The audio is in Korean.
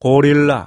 고릴라.